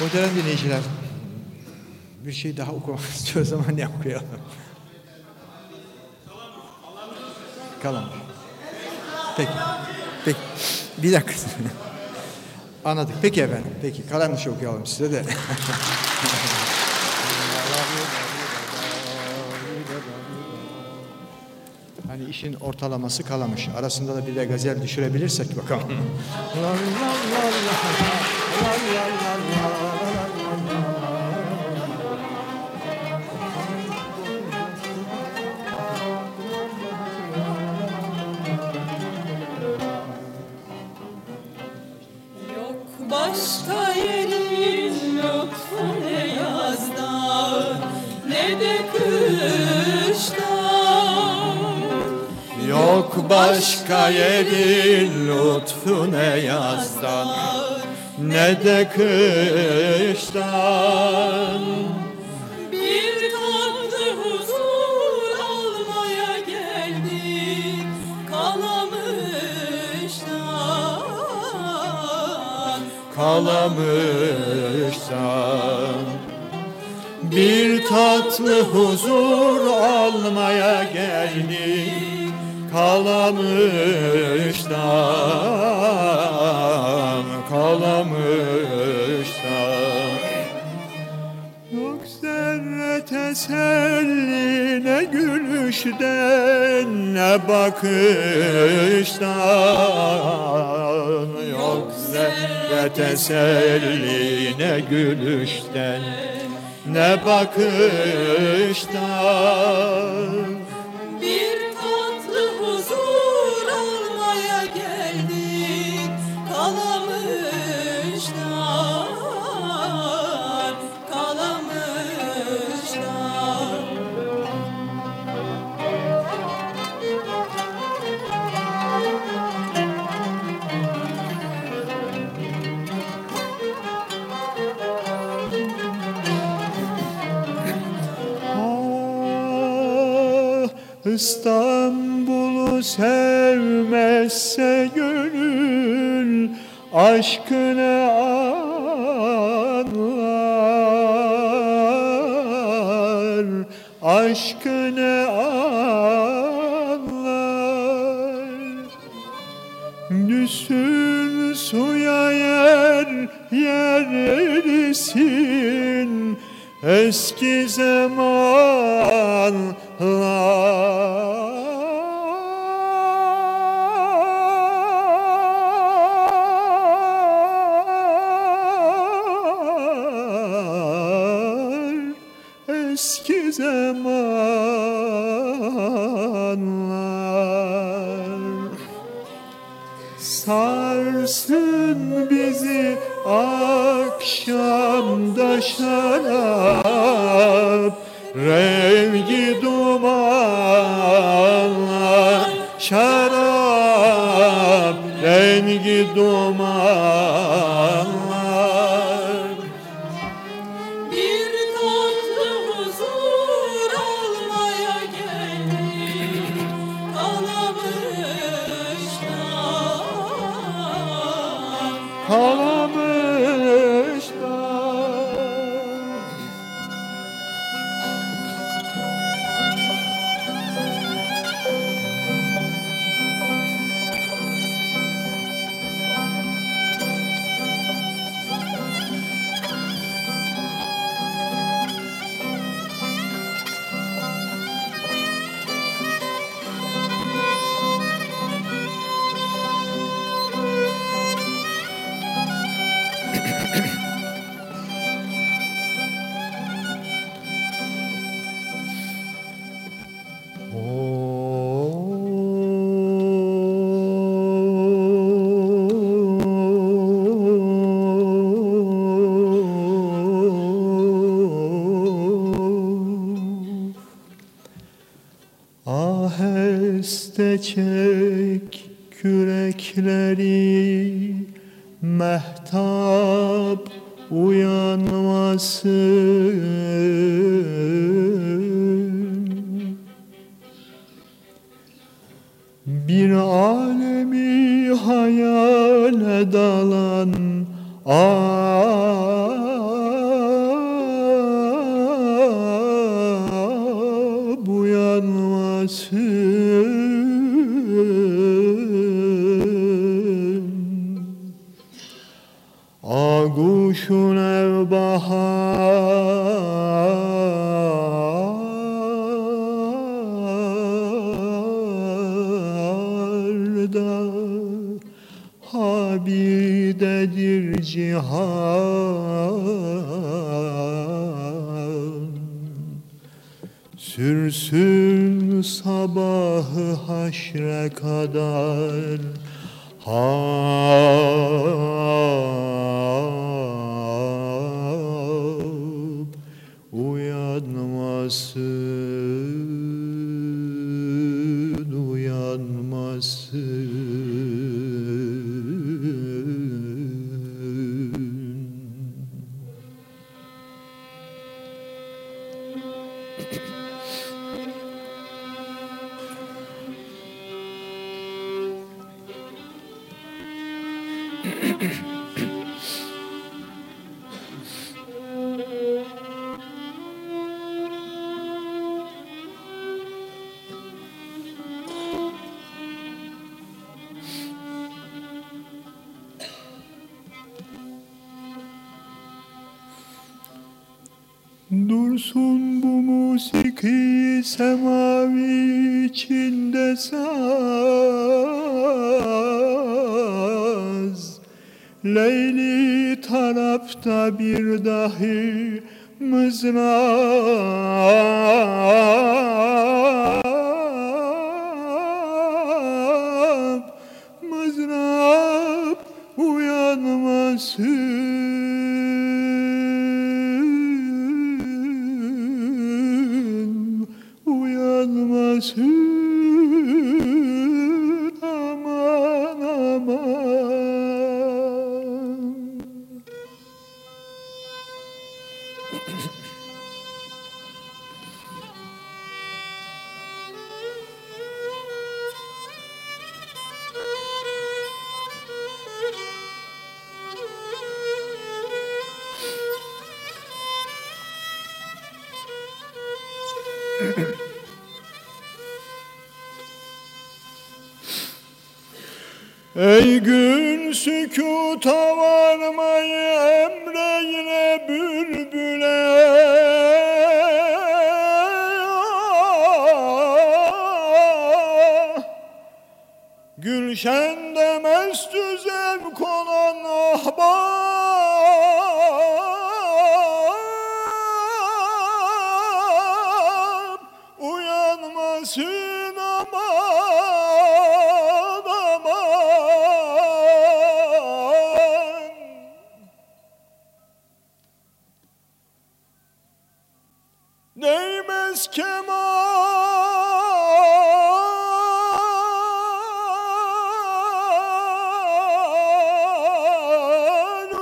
Muhterem dinleyiciler, bir şey daha okumak istiyoruz ama ne okuyalım? Kalamış. Peki. Peki. Bir dakika. Anladık. Peki efendim. Peki. Kalamış okuyalım size de. Hani işin ortalaması kalamış. Arasında da bir de gazel düşürebilirsek bakalım. Başka yerin lütfu ne yazda? Ne de kışta? Yok başka yerin lütfu ne yazdan ne de kıştan kalamışsan Bir tatlı huzur almaya geldik Kalamıştan, kalamıştan Yok zerre teselli ne gülüşten ne bakıştan teselli ne gülüşten ne bakıştan İstanbul'u sevmezse gönül aşkını anlar. Aşkını anlar. Düşsün suya yer yer erisin. Eski zamanlar eski zamanlar. Sarsın bizi akşamda şarap Rengi dumanlar Şarap rengi dumanlar kalamıştan çek kürekleri mehtap uyanmasın Bir alemi hayale dalan Cihan Sürsün sabahı haşre kadar. Hap uyanmasın Dursun bu musiki semavi içinde saz. Leyli tarafta bir dahi mızrap Mızrap uyanmasın Uyanmasın Ey gün sükuta varmayı emreyle bülbüle. Gülşende Değmez keman.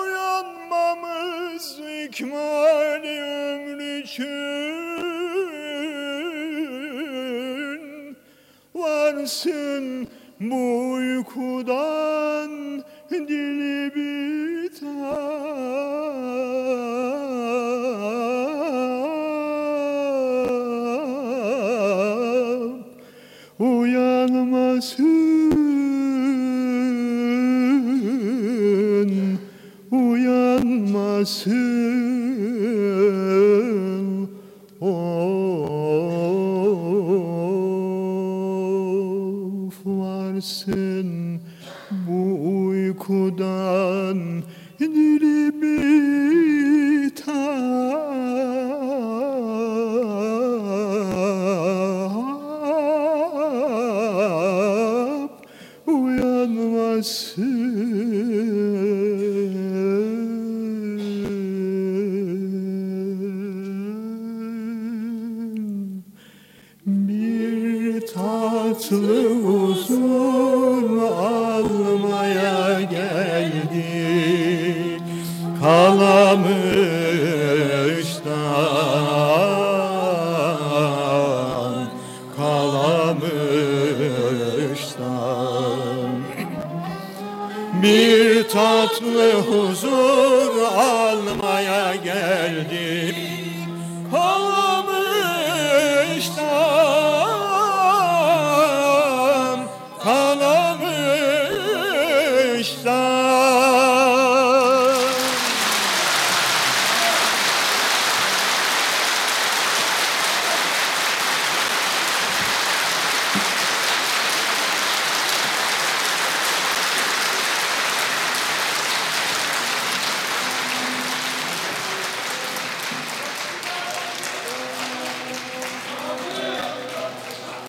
Uyanmamız ikmali ömrü için. Varsın bu uykudan dili bitap uyanmasın Of varsın bu uykudan dili bitap uyanmasın tatlı uzun almaya geldik. Kalamış'tan Kalamış'tan Bir tatlı huzur almaya geldim